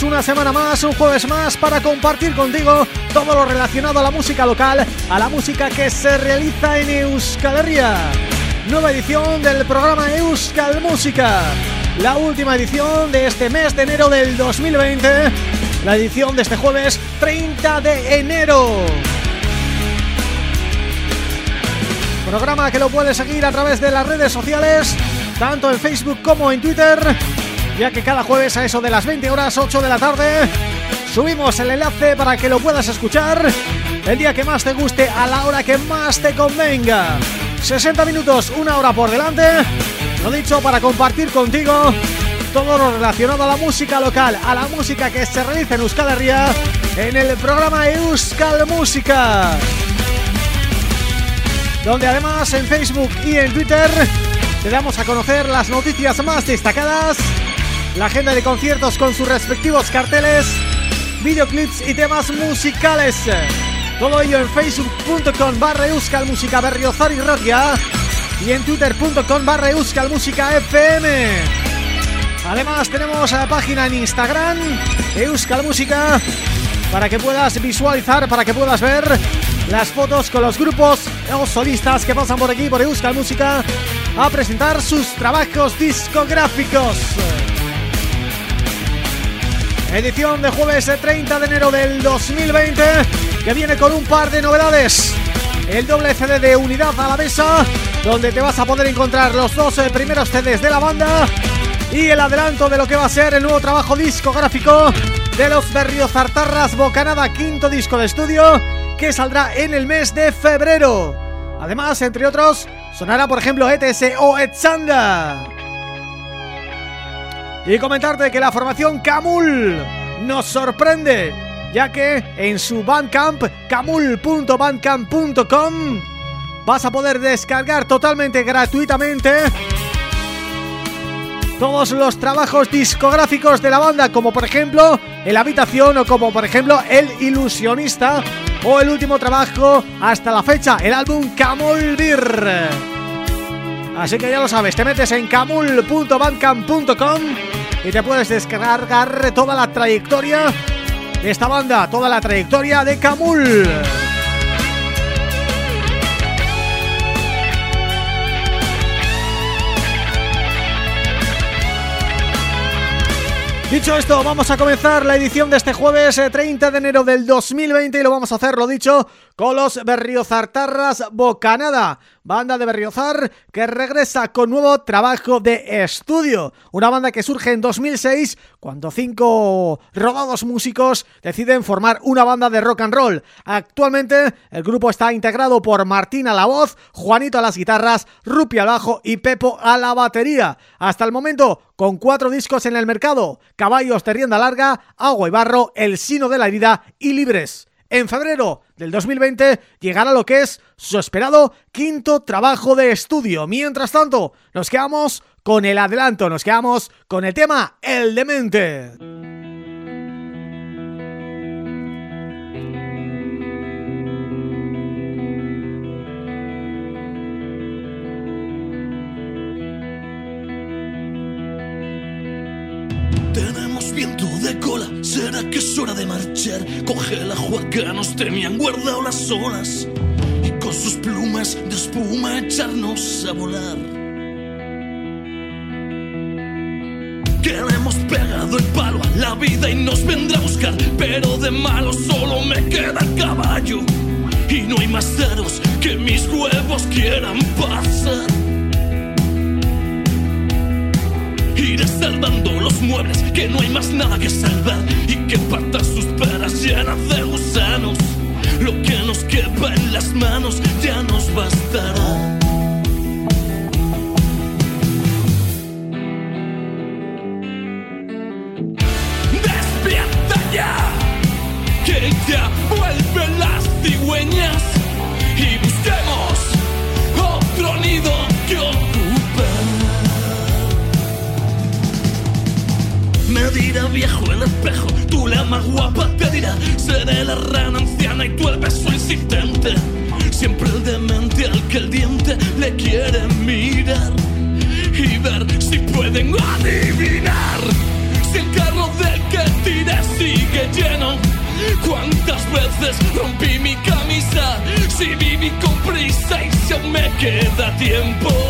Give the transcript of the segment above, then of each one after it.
Una semana más, un jueves más para compartir contigo todo lo relacionado a la música local, a la música que se realiza en Euskal Herria. Nueva edición del programa Euskal Música, la última edición de este mes de enero del 2020, la edición de este jueves 30 de enero. Programa que lo puedes seguir a través de las redes sociales, tanto en Facebook como en Twitter ya que cada jueves a eso de las 20 horas 8 de la tarde subimos el enlace para que lo puedas escuchar el día que más te guste a la hora que más te convenga. 60 minutos, una hora por delante. Lo dicho para compartir contigo todo lo relacionado a la música local, a la música que se realiza en Euskal Herria en el programa Euskal Música donde además en Facebook y en Twitter te damos a conocer las noticias más destacadas la agenda de conciertos con sus respectivos carteles, videoclips y temas musicales. Todo ello en facebook.com barra música berriozar y radia y en twitter.com barra música fm. Además tenemos la página en Instagram, Euskal Música, para que puedas visualizar, para que puedas ver las fotos con los grupos o solistas que pasan por aquí, por Euskal Música, a presentar sus trabajos discográficos. Edición de jueves 30 de enero del 2020 Que viene con un par de novedades. El doble CD de Unidad a la Mesa Donde te vas a poder encontrar los dos eh, primeros CDs de la banda Y el adelanto de lo que va a ser el nuevo trabajo discográfico De los Berriozartarras Bocanada Quinto disco de estudio Que saldrá en el mes de febrero. Además, entre otros, sonará por ejemplo ETS o Etzanda y comentarte que la formación Camul nos sorprende, ya que en su Bandcamp, camul.bandcamp.com, vas a poder descargar totalmente gratuitamente todos los trabajos discográficos de la banda, como por ejemplo El Habitación o como por ejemplo El Ilusionista o el último trabajo hasta la fecha, el álbum Camul Así que ya lo sabes, te metes en camul.bandcamp.com y te puedes descargar toda la trayectoria de esta banda, toda la trayectoria de Camul. Dicho esto, vamos a comenzar la edición de este jueves 30 eh, de enero del 2020 y lo vamos a hacer, lo dicho, con los Berriozartarras Bocanada, banda de Berriozar que regresa con nuevo trabajo de estudio. Una banda que surge en 2006 cuando cinco rodados músicos deciden formar una banda de rock and roll. Actualmente el grupo está integrado por Martín a la voz, Juanito a las guitarras, Rupi al bajo y Pepo a la batería. Hasta el momento con cuatro discos en el mercado, Caballos de Rienda Larga, Agua y Barro, El Sino de la Herida y Libres. En febrero del 2020 llegará lo que es su esperado quinto trabajo de estudio. Mientras tanto, nos quedamos con el adelanto, nos quedamos con el tema El Demente. Que es hora de marchar. Coge la juaca, nos tenían guardado las olas y con sus plumas de espuma echarnos a volar. Que le pegado el palo a la vida y nos vendrá a buscar, pero de malo solo me queda el caballo. Y no hay más ceros que mis huevos quieran pasar. Iré salvando los muebles, que no hay más nada que salvar y que partan sus peras llenas de gusanos. Lo que nos quepa en las manos ya nos bastará. Despierta ya, que ya vuelven las cigüeñas queda tiempo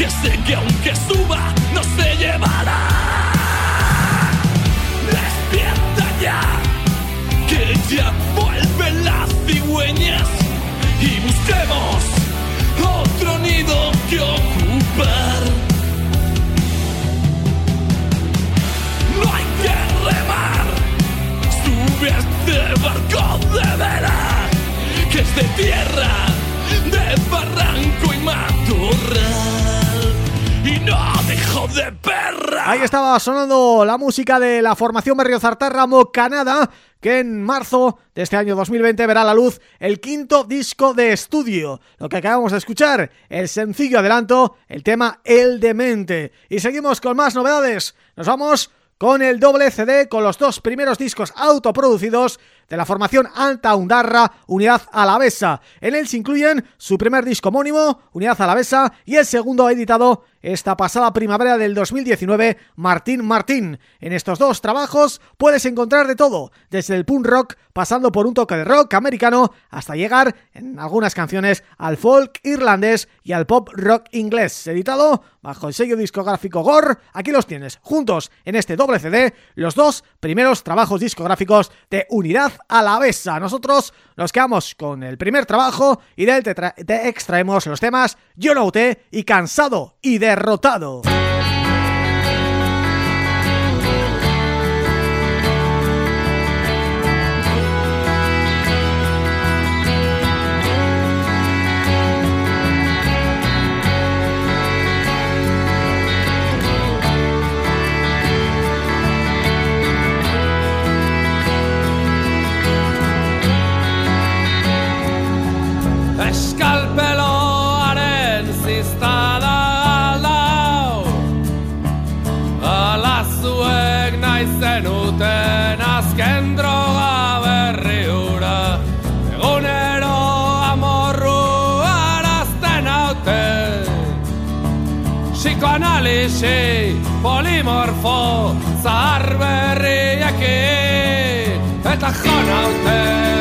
que sé que aunque suba, no se llevará. Despierta ya, que ya vuelven las cigüeñas y busquemos otro nido que ocupar. No hay que remar, sube a este barco de veras, que es de tierra, de barranco y matorral sonando la música de la formación Ramo Canadá que en marzo de este año 2020 verá la luz el quinto disco de estudio. Lo que acabamos de escuchar, el sencillo adelanto, el tema El Demente. Y seguimos con más novedades. Nos vamos con el doble CD, con los dos primeros discos autoproducidos de la formación Alta Undarra Unidad Alavesa. En él se incluyen su primer disco homónimo, Unidad Alavesa, y el segundo editado esta pasada primavera del 2019, Martín Martín. En estos dos trabajos puedes encontrar de todo, desde el punk rock, pasando por un toque de rock americano, hasta llegar, en algunas canciones, al folk irlandés y al pop rock inglés. Editado bajo el sello discográfico Gore, aquí los tienes, juntos en este doble CD, los dos primeros trabajos discográficos de Unidad Alavesa. Nosotros nos quedamos con el primer trabajo y de él te, extraemos los temas Yo no y Cansado y Derrotado. I out there.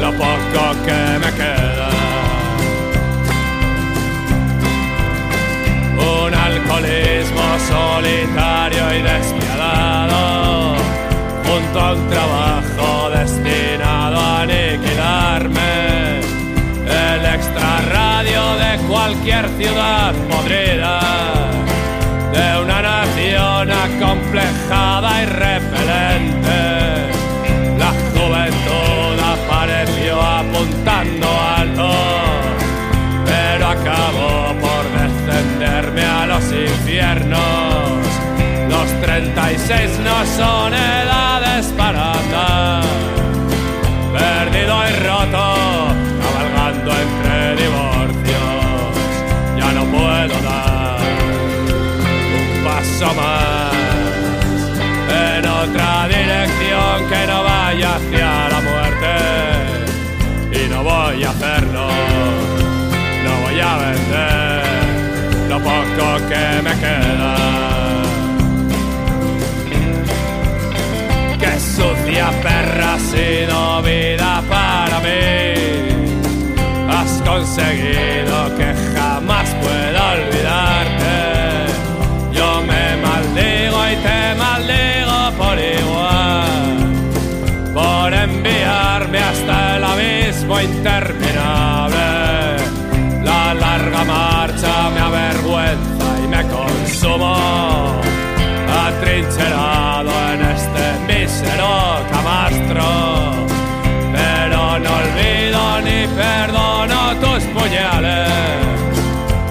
La poco que me queda. Un alcoholismo solitario y despiadado, junto a un trabajo destinado a aniquilarme. El extra radio de cualquier ciudad podrida, acomplejada y repelente. La juventud apareció apuntando alto, pero acabó por descenderme a los infiernos. Los 36 no son edades para andar, perdido y roto, cabalgando entre divorcios. Ya no puedo dar un paso más vaya hacia la muerte. Y no voy a hacerlo, no voy a vender lo poco que me queda. Qué sucia perra ha sido vida para mí. Has conseguido que jamás pueda olvidarte. Abismo interminable. La larga marcha me avergüenza y me consumo. Atrincherado en este mísero camastro. Pero no olvido ni perdono tus puñales.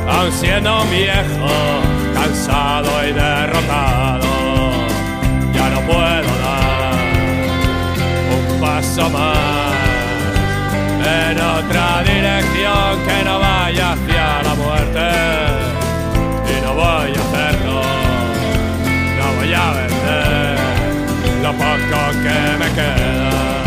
Aun siendo viejo, cansado y derrotado, ya no puedo dar un paso más en otra dirección que no vaya hacia la muerte. Y no voy a hacerlo, no voy a vender lo poco que me queda.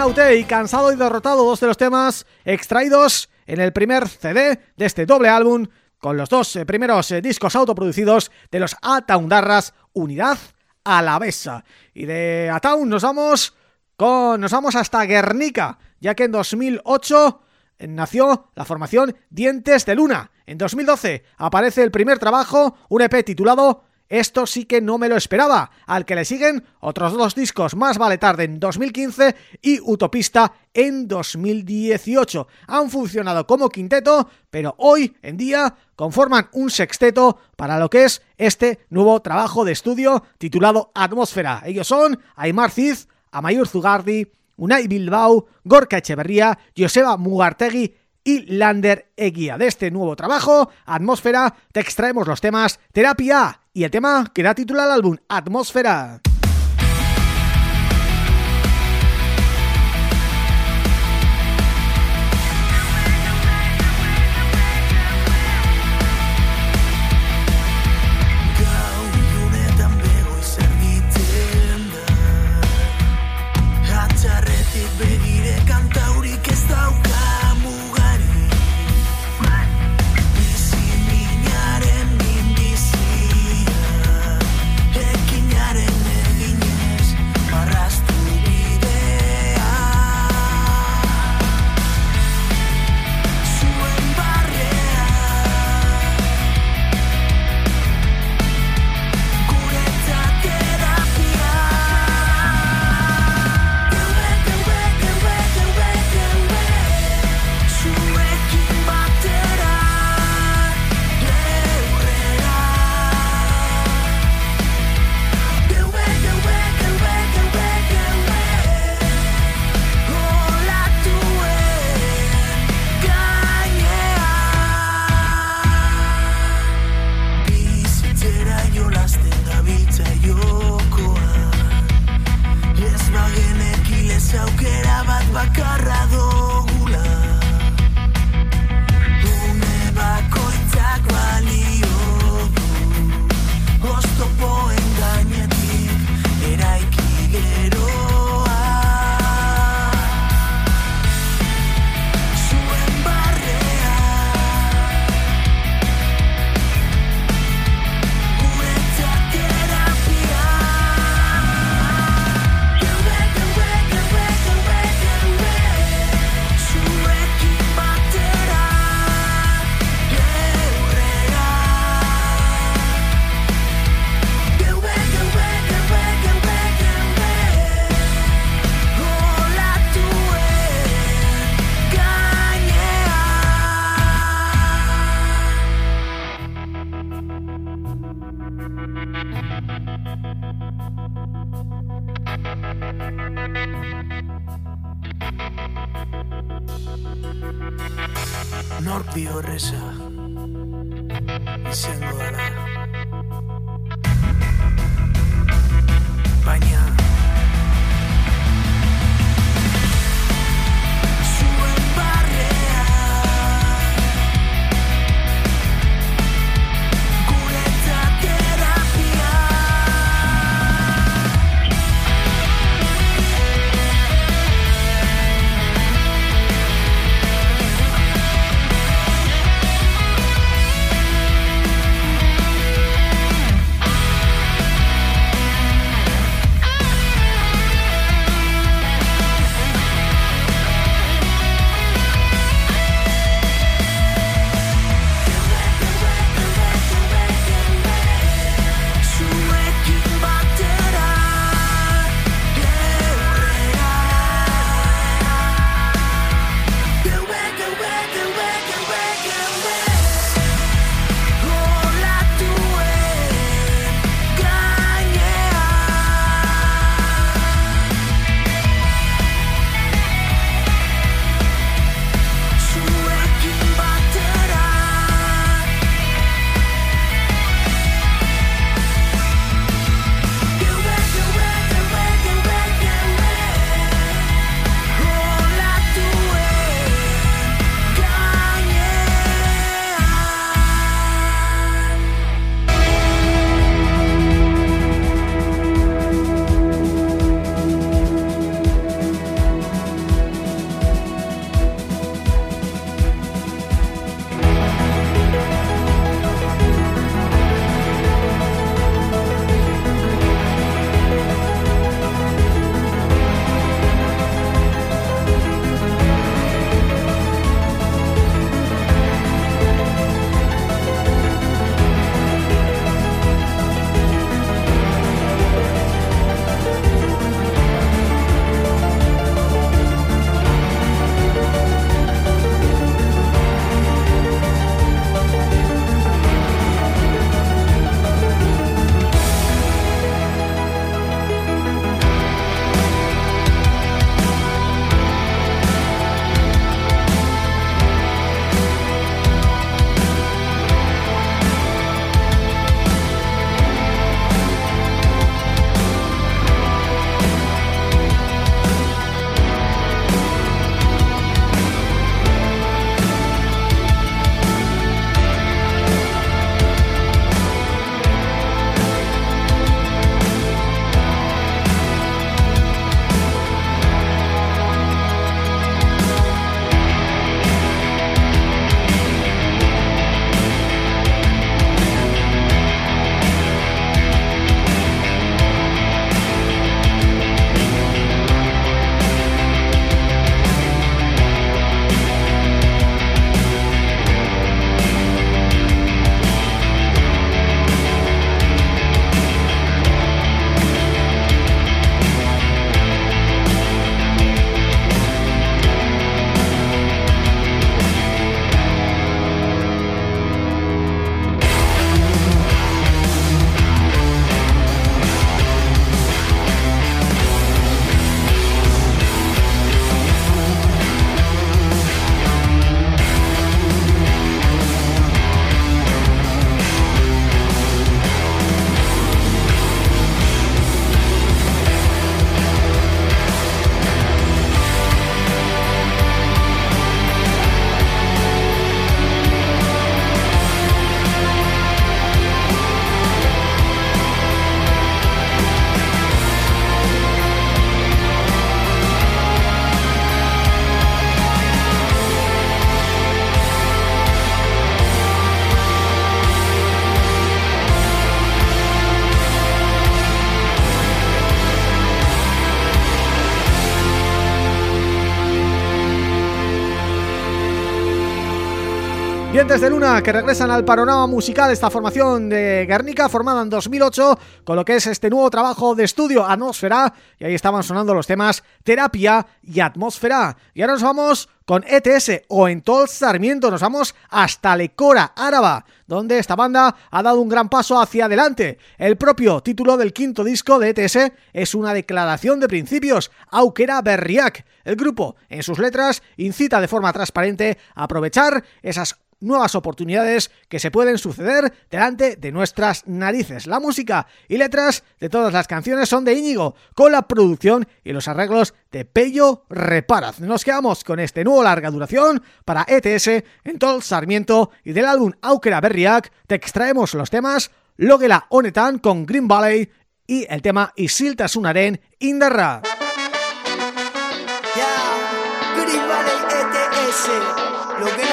Naute y Cansado y Derrotado, dos de los temas extraídos en el primer CD de este doble álbum con los dos eh, primeros eh, discos autoproducidos de los Ataundarras Unidad Alavesa. Y de Ataun nos vamos con nos vamos hasta Guernica, ya que en 2008 nació la formación Dientes de Luna. En 2012 aparece el primer trabajo, un EP titulado Esto sí que no me lo esperaba, al que le siguen otros dos discos, Más vale tarde en 2015 y Utopista en 2018. Han funcionado como quinteto, pero hoy en día conforman un sexteto para lo que es este nuevo trabajo de estudio titulado Atmósfera. Ellos son Aymar Cid, Amayur Zugardi, Unai Bilbao, Gorka Echeverría, Joseba Mugartegui y Lander Eguía. De este nuevo trabajo, Atmósfera, te extraemos los temas Terapia y el tema que da título al álbum, Atmósfera. De Luna que regresan al panorama musical esta formación de Guernica formada en 2008 con lo que es este nuevo trabajo de estudio Atmósfera y ahí estaban sonando los temas Terapia y Atmósfera y ahora nos vamos con ETS o en Tol Sarmiento nos vamos hasta Lecora, Áraba donde esta banda ha dado un gran paso hacia adelante. El propio título del quinto disco de ETS es una declaración de principios, Aukera Berriak. El grupo, en sus letras, incita de forma transparente a aprovechar esas nuevas oportunidades que se pueden suceder delante de nuestras narices. La música y letras de todas las canciones son de Íñigo, con la producción y los arreglos de Pello Reparaz. Nos quedamos con este nuevo larga duración para ETS en todo Sarmiento y del álbum Aukera Berriak te extraemos los temas Logela Honetan con Green Valley y el tema Isiltasunaren Indarra. Green Valley ETS, Logela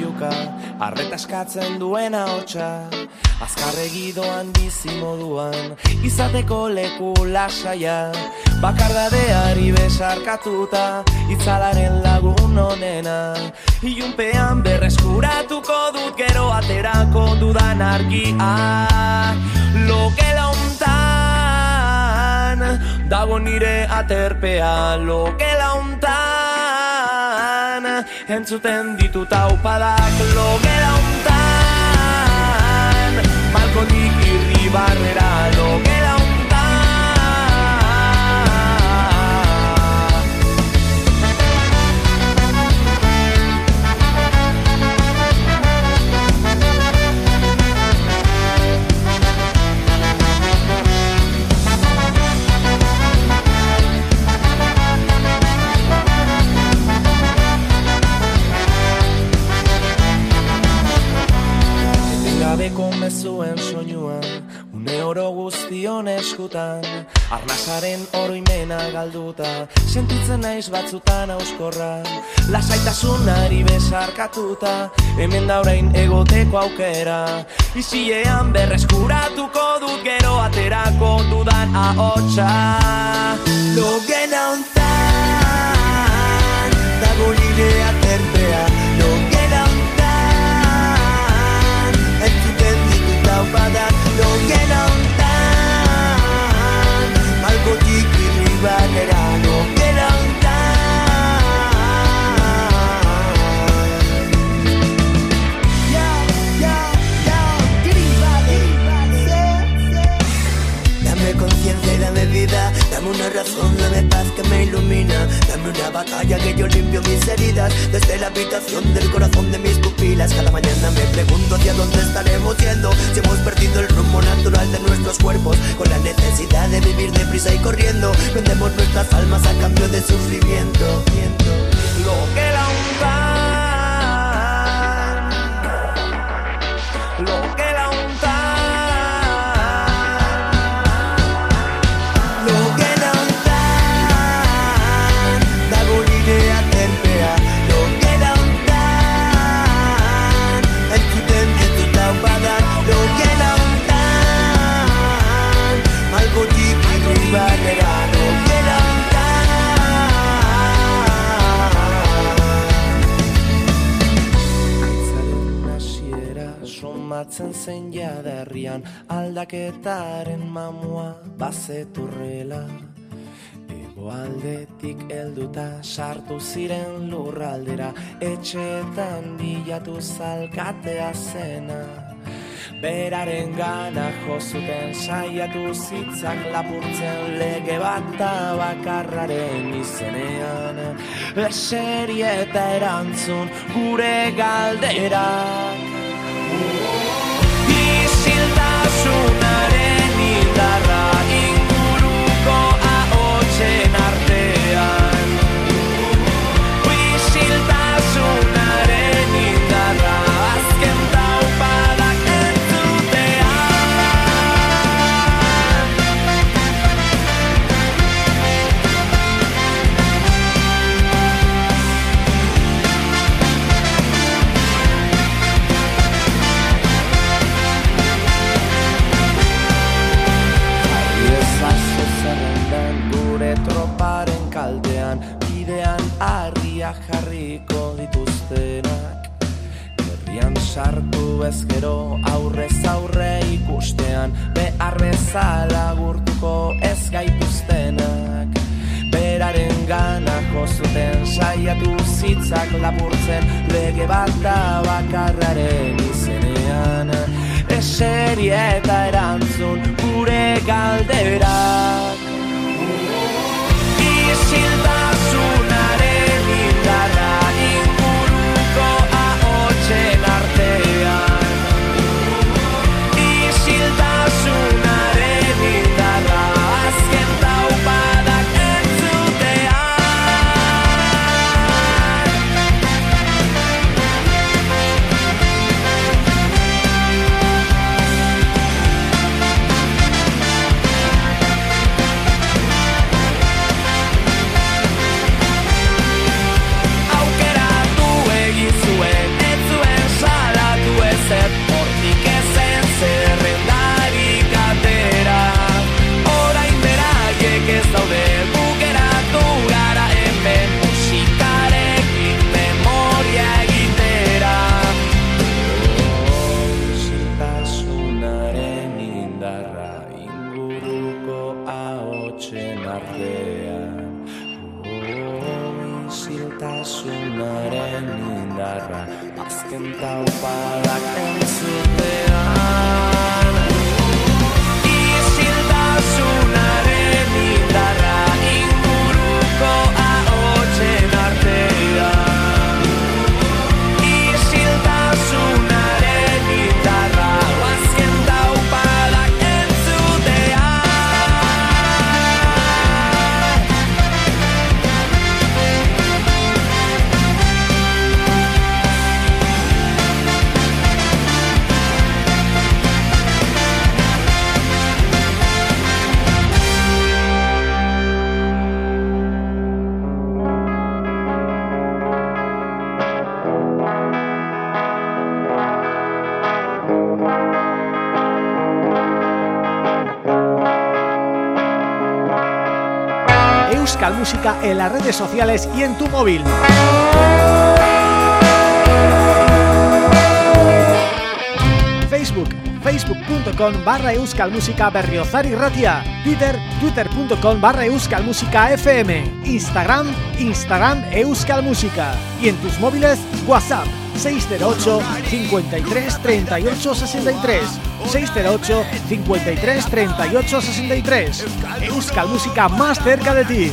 juka Arreta eskatzen duena hotxa. Azkarregi doan bizi moduan Izateko leku lasaia. Bakardadeari besarkatuta Itzalaren lagun onena. Ilunpean berreskuratuko dut Gero aterako dudan argia. Lokela untan Dago nire aterpea. Lokela untan Entzuten ditut aupadak logera untan Malkotik irri barrera logera gabeko mezuen soinua Une oro guztion eskutan. Arnazaren oroimena galduta Sentitzen naiz batzutan auskorra Lasaitasunari besarkatuta Hemen daurain egoteko aukera. Iziean berreskuratuko dut gero aterako dudan ahotsa. Logen hauntan Dago nire aterpea back it up. Una razón, dame paz que me ilumina. Dame una batalla que yo limpio mis heridas. Desde la habitación del corazón de mis pupilas. Cada mañana me pregunto hacia dónde estaremos yendo. Si hemos perdido el rumbo natural de nuestros cuerpos. Con la necesidad de vivir deprisa y corriendo. Vendemos nuestras almas a cambio de sufrimiento. Lo que la untan Lo que somatzen zen jaderrian aldaketaren mamua bazeturrela Egoaldetik helduta sartu ziren lurraldera etxeetan bilatu zalkatea zena. Beraren gana jozuten saiatu zitzak lapurtzen lege bat da bakarraren izenean. Eseri eta erantzun gure galderak sartu bezkero aurrez aurre ikustean. Behar bezala gurtuko ez gaituztenak. Beraren gana jozuten saiatu zitzak lapurtzen. Lege bat da bakarraren izenean. Eseri eta erantzun gure galderak Música en las redes sociales y en tu móvil. Facebook, facebook.com barra euskalmusica berriozar y ratia. Twitter, twitter.com barra euskalmusica fm Instagram, Instagram euskalmusica Y en tus móviles, WhatsApp 608 53 38 63 608 53 38 63 Euskal Música más cerca de ti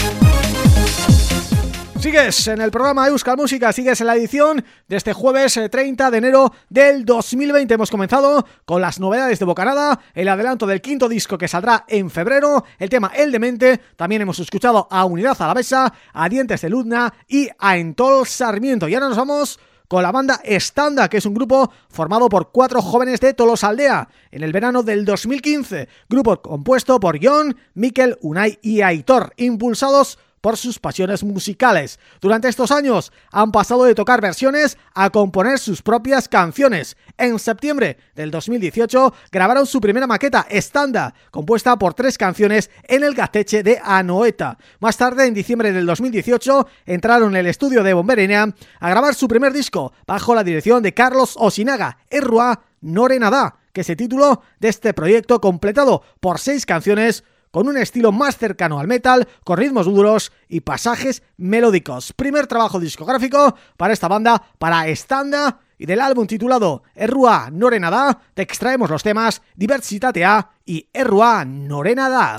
Sigues en el programa Euskal Música, sigues en la edición de este jueves eh, 30 de enero del 2020. Hemos comenzado con las novedades de Bocanada, el adelanto del quinto disco que saldrá en febrero, el tema El Demente, también hemos escuchado a Unidad Alavesa, a Dientes de Luzna y a Entol Sarmiento. Y ahora nos vamos con la banda Estanda, que es un grupo formado por cuatro jóvenes de Tolosaldea en el verano del 2015. Grupo compuesto por John, Mikel, Unai y Aitor, impulsados por sus pasiones musicales. Durante estos años han pasado de tocar versiones a componer sus propias canciones. En septiembre del 2018 grabaron su primera maqueta, Estanda, compuesta por tres canciones en el gateche de Anoeta. Más tarde, en diciembre del 2018, entraron en el estudio de Bomberenea a grabar su primer disco bajo la dirección de Carlos Osinaga, Errua Norenada, que se tituló de este proyecto completado por seis canciones con un estilo más cercano al metal, con ritmos duros y pasajes melódicos. Primer trabajo discográfico para esta banda, para Estanda, y del álbum titulado Errua Norenada te extraemos los temas Diversitatea y Errua Norenada.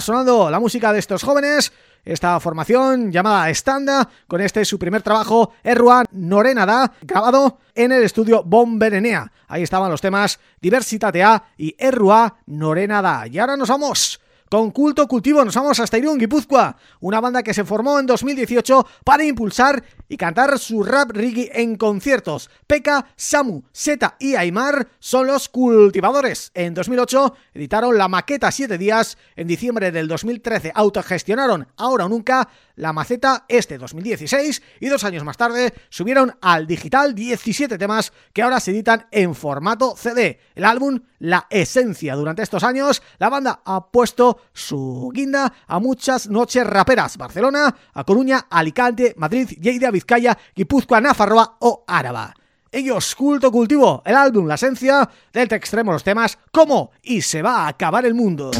Sonando la música de estos jóvenes esta formación llamada Standa, con este su primer trabajo, Errua Norenada, grabado en el estudio Bomberenea. Ahí estaban los temas Diversitatea y Errua Norenada. Y ahora nos vamos con Culto Cultivo nos vamos hasta Irún, Guipúzcoa, una banda que se formó en 2018 para impulsar y cantar su rap reggae en conciertos. Peka, Samu, Seta y Aymar son los cultivadores. En 2008 editaron la maqueta 7 días, en diciembre del 2013 autogestionaron Ahora o Nunca la maceta este 2016 y dos años más tarde subieron al digital 17 temas que ahora se editan en formato CD. El álbum La Esencia. Durante estos años la banda ha puesto su guinda a muchas noches raperas. Barcelona, A Coruña, Alicante, Madrid, Lleida, Vizcaya, Guipúzcoa, Nafarroa o Áraba. Ellos, Culto Cultivo, el álbum La Esencia, Delta Extremo los temas Cómo y se va a acabar el mundo.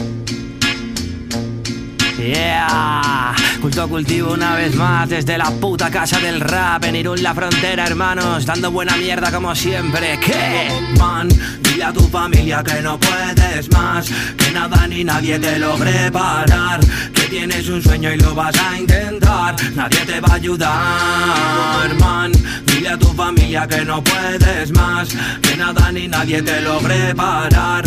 Yeah, culto cultivo una vez más desde la puta casa del rap en Irún la frontera, hermanos, dando buena mierda como siempre. ¿Qué? Man, dile a tu familia que no puedes más, que nada ni nadie te logre parar, que tienes un sueño y lo vas a intentar, nadie te va a ayudar, man. Dile a tu familia que no puedes más, que nada ni nadie te logre parar,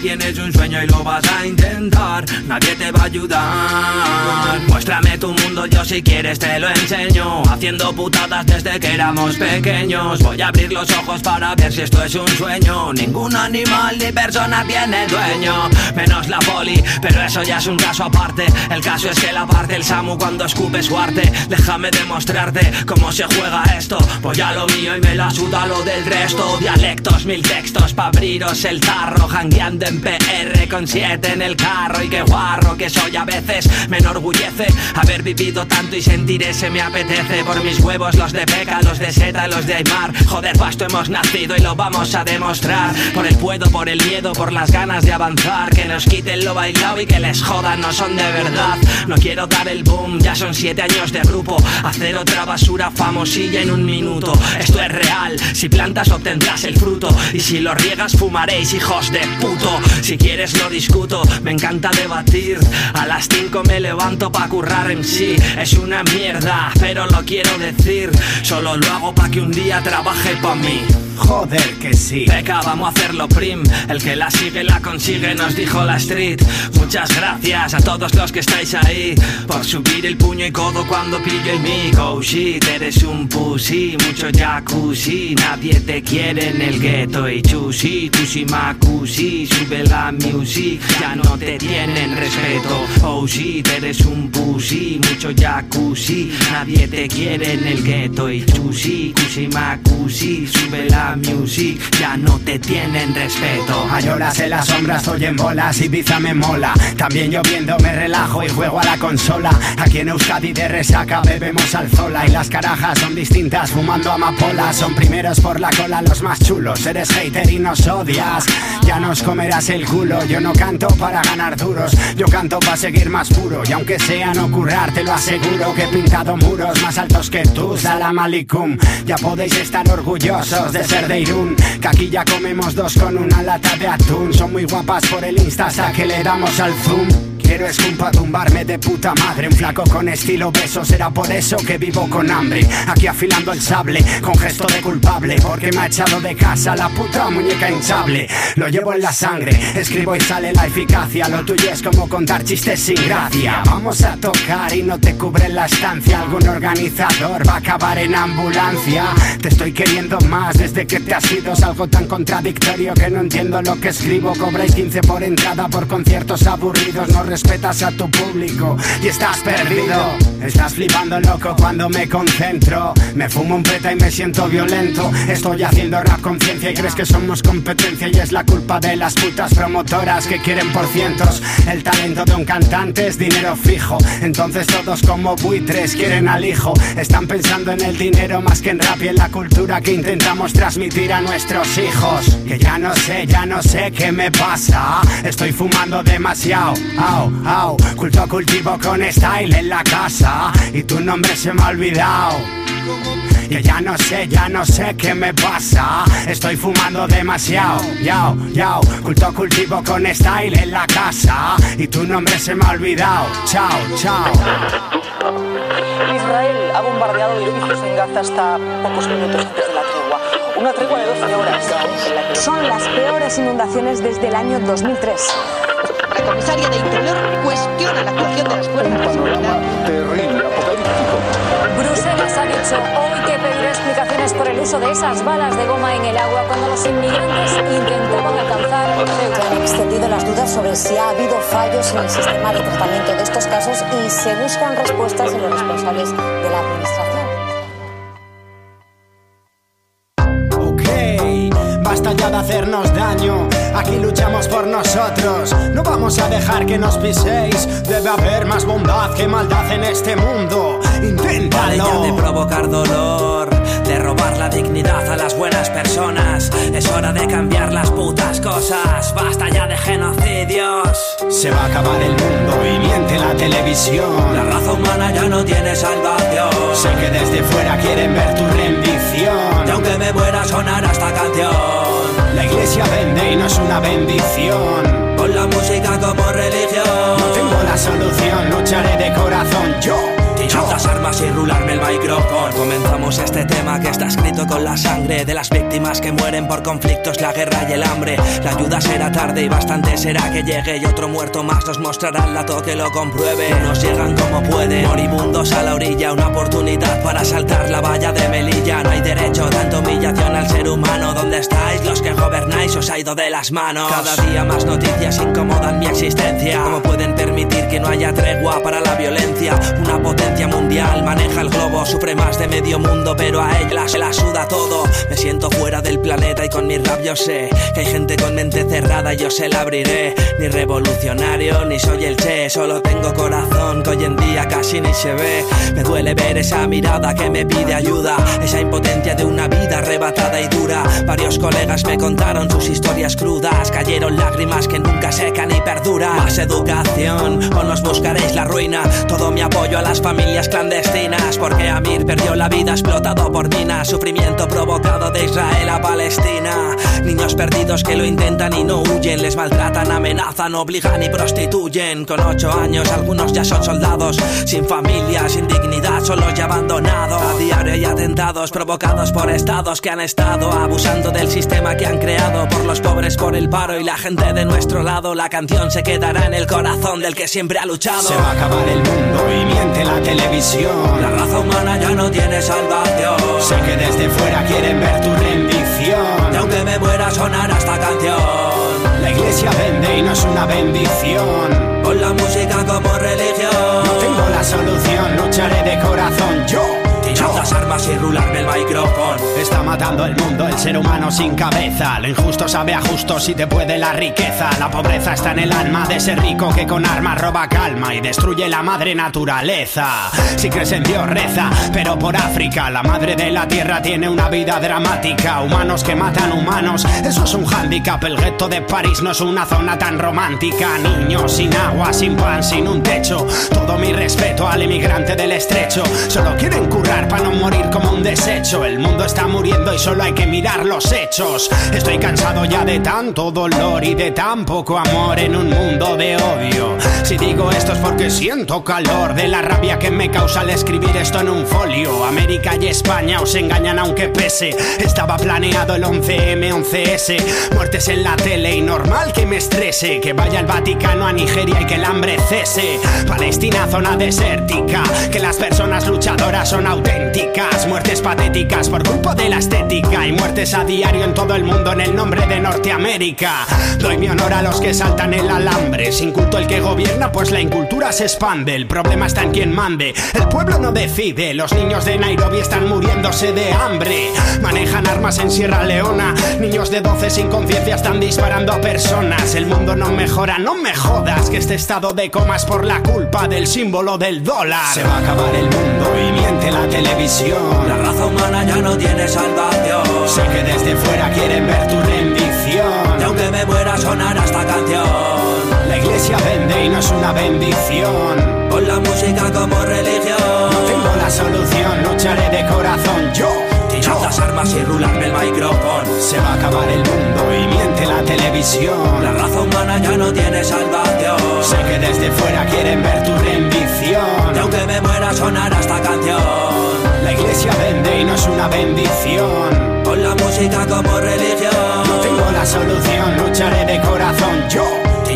tienes un sueño y lo vas a intentar, nadie te va a ayudar. Muéstrame tu mundo, yo si quieres te lo enseño. Haciendo putadas desde que éramos pequeños. Voy a abrir los ojos para ver si esto es un sueño. Ningún animal ni persona tiene dueño, menos la poli, pero eso ya es un caso aparte. El caso es que la parte el Samu cuando escupe su arte. Déjame demostrarte cómo se juega esto. Voy a lo mío y me la suda lo del resto. Dialectos, mil textos pa' abriros el tarro. Jangueando en PR con siete en el carro. Y qué guarro que soy a veces me enorgullece haber vivido tanto y sentir ese me apetece por mis huevos los de Peca, los de Seta, los de Aymar. Joder, pasto hemos nacido y lo vamos a demostrar. Por el puedo, por el miedo, por las ganas de avanzar. Que nos quiten lo bailado y que les jodan, no son de verdad. No quiero dar el boom, ya son siete años de grupo. Hacer otra basura famosilla en un minuto. Esto es real, si plantas obtendrás el fruto. Y si lo riegas fumaréis, hijos de puto. Si quieres lo discuto, me encanta debatir. A las cinco me levanto pa' currar en sí. Es una mierda, pero lo quiero decir. Solo lo hago pa' que un día trabaje pa' mí. Joder que sí. Peca, vamos a hacerlo prim. El que la sigue la consigue, nos dijo la street. Muchas gracias a todos los que estáis ahí por subir el puño y codo cuando pillo el mic. Oh shit, eres un pussy, mucho jacuzzi. Nadie te quiere en el gueto y chusi, tusi macusi. Sube la music, ya no te tienen respeto. Oh shit, eres un pussy, mucho jacuzzi. Nadie te quiere en el gueto y chusi, tusi macusi. Sube la music, ya no te tienen respeto. A horas en las sombras, estoy en bolas, Ibiza me mola. También lloviendo me relajo y juego a la consola. Aquí en Euskadi de resaca bebemos alzola y las carajas son distintas fumando amapola. Son primeros por la cola los más chulos. Eres hater y nos odias. Ya nos comerás el culo. Yo no canto para ganar duros. Yo canto para seguir más puro. Y aunque sea no currar, te lo aseguro que he pintado muros más altos que tú, Salam Alikum. Ya podéis estar orgullosos de ser de Irún. Que aquí ya comemos dos con una lata de atún. Son muy guapas por el Insta hasta que le damos al zoom. Quiero escumpa tumbarme de puta madre. Un flaco con estilo beso Será por eso que vivo con hambre. Aquí afilando el sable Con gesto de culpable Porque me ha echado de casa La puta muñeca hinchable. Lo llevo en la sangre Escribo y sale la eficacia. Lo tuyo es como contar chistes sin gracia. Vamos a tocar y no te cubre la estancia. Algún organizador va a acabar en ambulancia. Te estoy queriendo más Desde que te has ido Es algo tan contradictorio Que no entiendo lo que escribo Cobráis 15 por entrada Por conciertos aburridos No respetas a tu público y estás perdido. Estás flipando loco cuando me concentro. Me fumo un peta y me siento violento. Estoy haciendo rap con ciencia y crees que somos competencia y es la culpa de las putas promotoras que quieren por cientos. El talento de un cantante es dinero fijo. Entonces todos como buitres quieren al hijo. Están pensando en el dinero más que en rap y en la cultura que intentamos transmitir a nuestros hijos. Que ya no sé, ya no sé qué me pasa. Estoy fumando demasiado. Au, au, culto cultivo con style en la casa y tu nombre se me ha olvidado. Que ya no sé, ya no sé qué me pasa. Estoy fumando demasiado, yao, yao. Culto cultivo con style en la casa. Y tu nombre se me ha olvidado. Chao, chao. Israel ha bombardeado edificios en Gaza hasta pocos minutos antes de la tregua. Una tregua de 12 horas. Son las peores inundaciones desde el año 2003. La comisaria de Interior cuestiona la actuación de las fuerzas de seguridad. Terrible, apocalíptico. Bruselas ha dicho hoy que pedirá explicaciones por el uso de esas balas de goma en el agua cuando los inmigrantes intentaban alcanzar Ceuta. Han extendido las dudas sobre si ha habido fallos en el sistema de tratamiento de estos casos y se buscan respuestas en los responsables de la administración. Ok, basta ya de hacernos daño. Aquí luchamos por nosotros. No vamos a dejar que nos piséis. Debe haber más bondad que maldad en este mundo. Vale ya Inténtalo. de provocar dolor, de robar la dignidad a las buenas personas. Es hora de cambiar las putas cosas. Basta ya de genocidios. Se va a acabar el mundo y miente la televisión. La raza humana ya no tiene salvación. Sé que desde fuera quieren ver tu rendición. Y aunque me muera sonará esta canción. La iglesia vende y no es una bendición. Con la música como religión. No tengo la solución, lucharé de corazón yo. Armas y rularme el micrófono. Comenzamos este tema que está escrito con la sangre de las víctimas que mueren por conflictos, la guerra y el hambre. La ayuda será tarde y bastante será que llegue y otro muerto más nos mostrará el dato que lo compruebe. Nos llegan como pueden, moribundos a la orilla, una oportunidad para saltar la valla de Melilla. No hay derecho, tanta humillación al ser humano. ¿Dónde estáis? Los que gobernáis os ha ido de las manos. Cada día más noticias incomodan mi existencia. ¿Cómo pueden permitir que no haya tregua para la violencia? Una potencia mundial maneja el globo, sufre más de medio mundo, pero a ella se la suda todo. Me siento fuera del planeta y con mis rabios sé que hay gente con mente cerrada y yo se la abriré. Ni revolucionario, ni soy el che, solo tengo corazón que hoy en día casi ni se ve. Me duele ver esa mirada que me pide ayuda, esa impotencia de una vida arrebatada y dura. Varios colegas me contaron sus historias crudas, cayeron lágrimas que nunca secan ni perduran. Más educación, o nos buscaréis la ruina. Todo mi apoyo a las familias clandestinas, porque Amir perdió la vida explotado por minas. Sufrimiento provocado de Israel a Palestina. Niños perdidos que lo intentan y no huyen, les maltratan, amenazan, obligan y prostituyen. Con ocho años algunos ya son soldados, sin familia, sin dignidad, solos y abandonados. A diario hay atentados provocados por estados que han estado abusando del sistema que han creado por los pobres, por el paro y la gente de nuestro lado. La canción se quedará en el corazón del que siempre ha luchado. Se va a acabar el mundo y miente la La raza humana ya no tiene salvación. Sé que desde fuera quieren ver tu rendición. Y aunque me muera sonará esta canción. La iglesia vende y no es una bendición. Con la música como religión. No tengo la solución, lucharé de corazón yo. Las armas y rularme el micrófono. Está matando el mundo, el ser humano sin cabeza. Lo injusto sabe a justo si te puede la riqueza. La pobreza está en el alma de ese rico que con armas roba calma y destruye la madre naturaleza. Si crees en Dios, reza, pero por África, la madre de la tierra tiene una vida dramática. Humanos que matan humanos, eso es un hándicap. El gueto de París no es una zona tan romántica. Niños sin agua, sin pan, sin un techo. Todo mi respeto al inmigrante del estrecho. Solo quieren curar para no morir como un desecho. El mundo está muriendo y solo hay que mirar los hechos. Estoy cansado ya de tanto dolor y de tan poco amor en un mundo de odio. Si digo esto es porque siento calor de la rabia que me causa al escribir esto en un folio. América y España os engañan aunque pese. Estaba planeado el 11M, 11S. Muertes en la tele y normal que me estrese. Que vaya el Vaticano a Nigeria y que el hambre cese. Palestina, zona desértica. Que las personas luchadoras son auténticas. Muertes patéticas por culpa de la estética. Y muertes a diario en todo el mundo en el nombre de Norteamérica. Doy mi honor a los que saltan el alambre. Sin culto el que gobierna, pues la incultura se expande. El problema está en quien mande. El pueblo no decide. Los niños de Nairobi están muriéndose de hambre. Manejan armas en Sierra Leona. Niños de 12 sin conciencia están disparando a personas. El mundo no mejora, no me jodas. Que este estado de coma es por la culpa del símbolo del dólar. Se va a acabar el mundo y miente la la raza humana ya no tiene salvación. Sé que desde fuera quieren ver tu rendición. Y aunque me muera sonar esta canción. La iglesia vende y no es una bendición. Con la música como religión. No tengo la solución, lucharé de corazón yo. Tirar las armas y rularme el micrófono. Se va a acabar el mundo y miente la televisión. La raza humana ya no tiene salvación. Sé que desde fuera quieren ver tu rendición. Y aunque me muera sonar esta canción. Y no es una bendición. Con la música como religión. No tengo la solución, lucharé de corazón. Yo,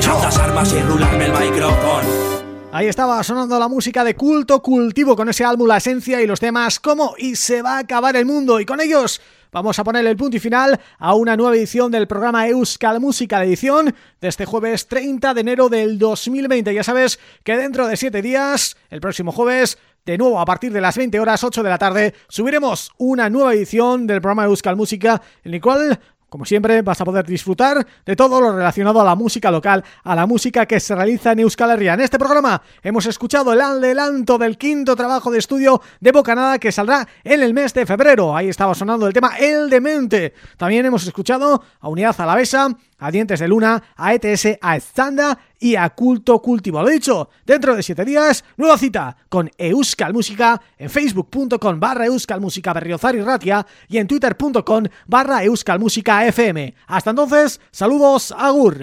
yo. las armas y rularme el micrófono. Ahí estaba sonando la música de Culto Cultivo con ese álbum La Esencia y los temas como Y se va a acabar el mundo y con ellos vamos a poner el punto y final a una nueva edición del programa Euskal Música, la edición de este jueves 30 de enero del 2020. Ya sabes que dentro de siete días, el próximo jueves, de nuevo a partir de las 20 horas 8 de la tarde subiremos una nueva edición del programa Euskal Música en el cual como siempre vas a poder disfrutar de todo lo relacionado a la música local, a la música que se realiza en Euskal Herria. En este programa hemos escuchado el adelanto del quinto trabajo de estudio de Bocanada que saldrá en el mes de febrero. Ahí estaba sonando el tema El Demente. También hemos escuchado a Unidad Alavesa, a Dientes de Luna, a ETS, a Estanda y a Culto Cultivo. Lo dicho, dentro de siete días, nueva cita con Euskal Música en facebook.com barra Euskal Música Berriozar y Ratia y en twitter.com barra Euskal Música FM. Hasta entonces, saludos, agur.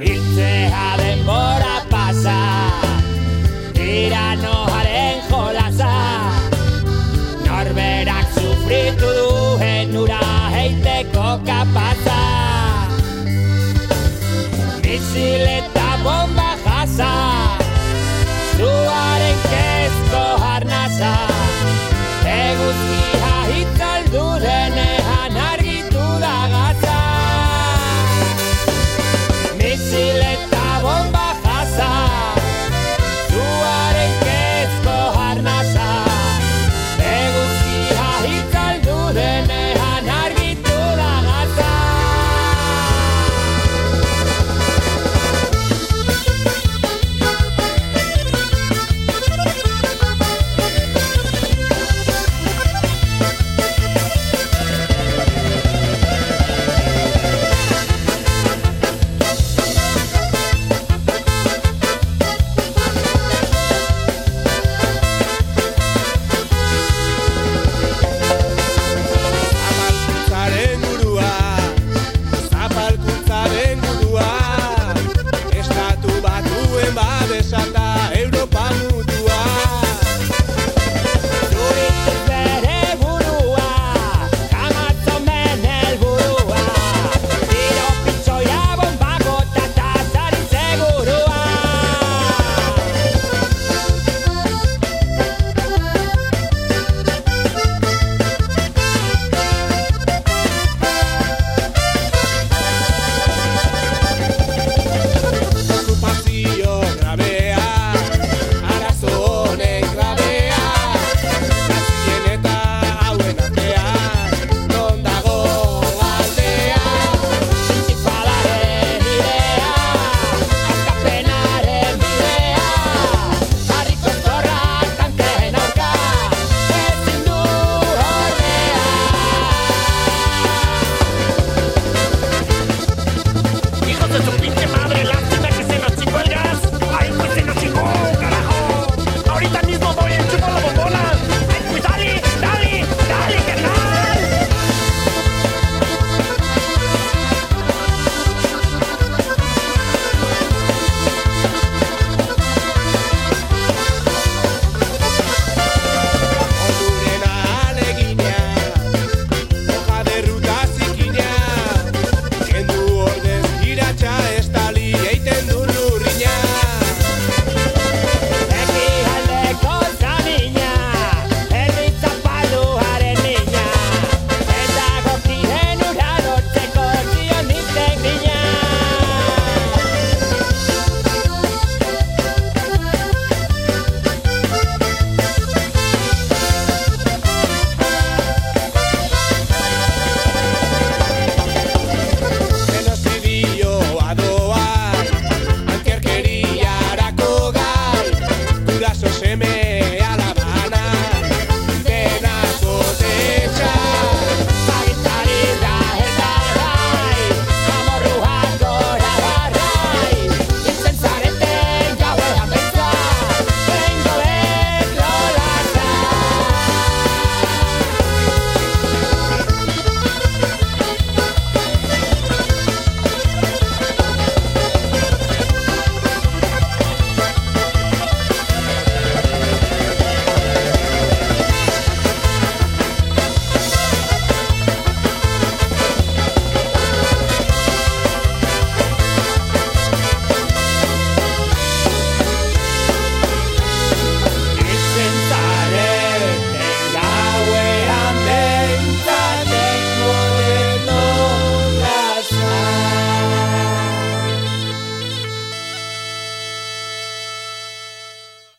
Sileta